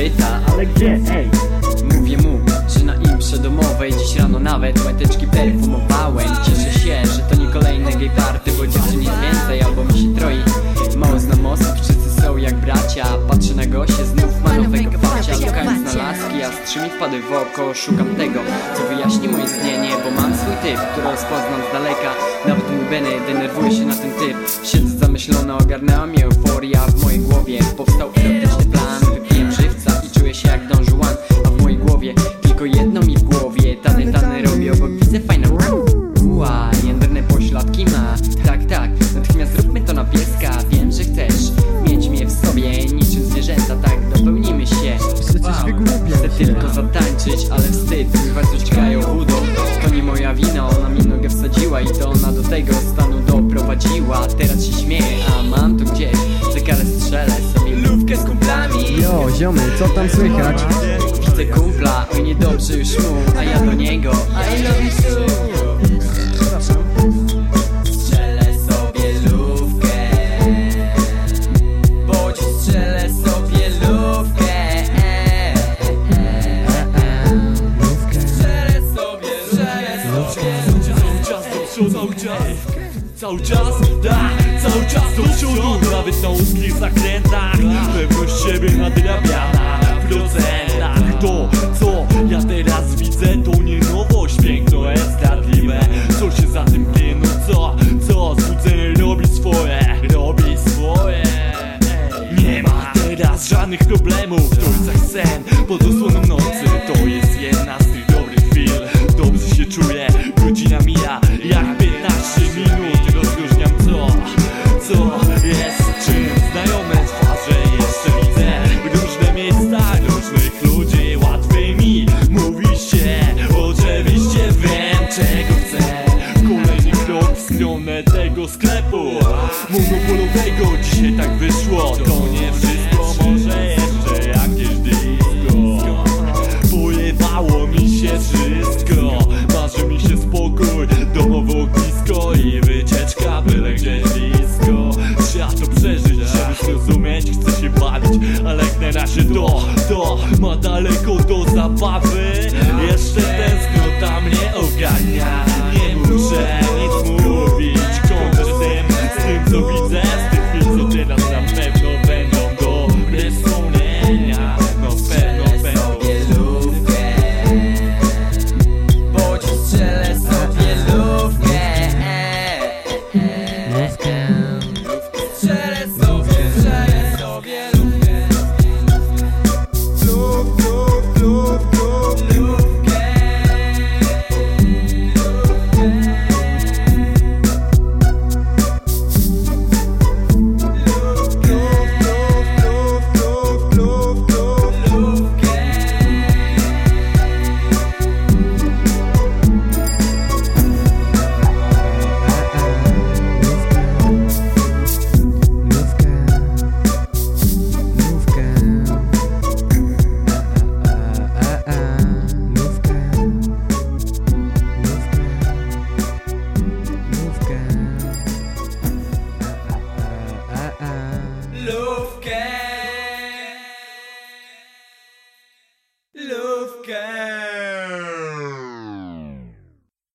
pyta, ale gdzie, ej. Mówię mu, że na imprze domowej Dziś rano nawet łęteczki perfumowałem. Cieszę się, że to nie kolejne gay party Bo dziewczyn jest więcej, albo mi się troi. Mało znam osób, wszyscy są jak bracia. Patrzę na goście, znów ma nowego facia Lukając na laski, a strzymi wpadły w oko. Szukam tego, co wyjaśni moje istnienie Bo mam swój typ, który rozpoznam z daleka. Nawet mój Benny denerwuje się na ten typ. Siedzę zamyślona, ogarnęła mnie euforia. W mojej głowie powstał tylko zatańczyć, ale wstyd z uciekają budą To nie moja wina, ona mi nogę wsadziła I to ona do tego stanu doprowadziła. Teraz się śmieję, a mam to gdzieś Za karę strzelę sobie lówkę z kumplami. Jo, ziomy, co tam słychać? Widzę kumpla, oj niedobrze już mu A ja do niego, I love you too Cały czas, tak, cały czas do przodu. Nawet na łuskich zakrętach Pewność siebie nadrabiana w procentach. To, co ja teraz widzę to nie nowość. Piękno jest zdradliwe Co się za tym kryje, no co, co Złudzenie robi swoje, robi swoje. Nie ma teraz żadnych problemów jest jak sen pod osłoną nocy. To jest jedna z tych czego chcę. Kolejny krok w stronę tego sklepu. Monopolowego Dzisiaj tak wyszło. To nie wszystko, może jeszcze jakieś disco. Pojebało mi się wszystko. Marzy mi się spokój, domowe ognisko I wycieczka byle gdzieś blisko. Trzeba to przeżyć, żeby zrozumieć Chcę się bawić, ale jak na to, to Ma daleko do zabawy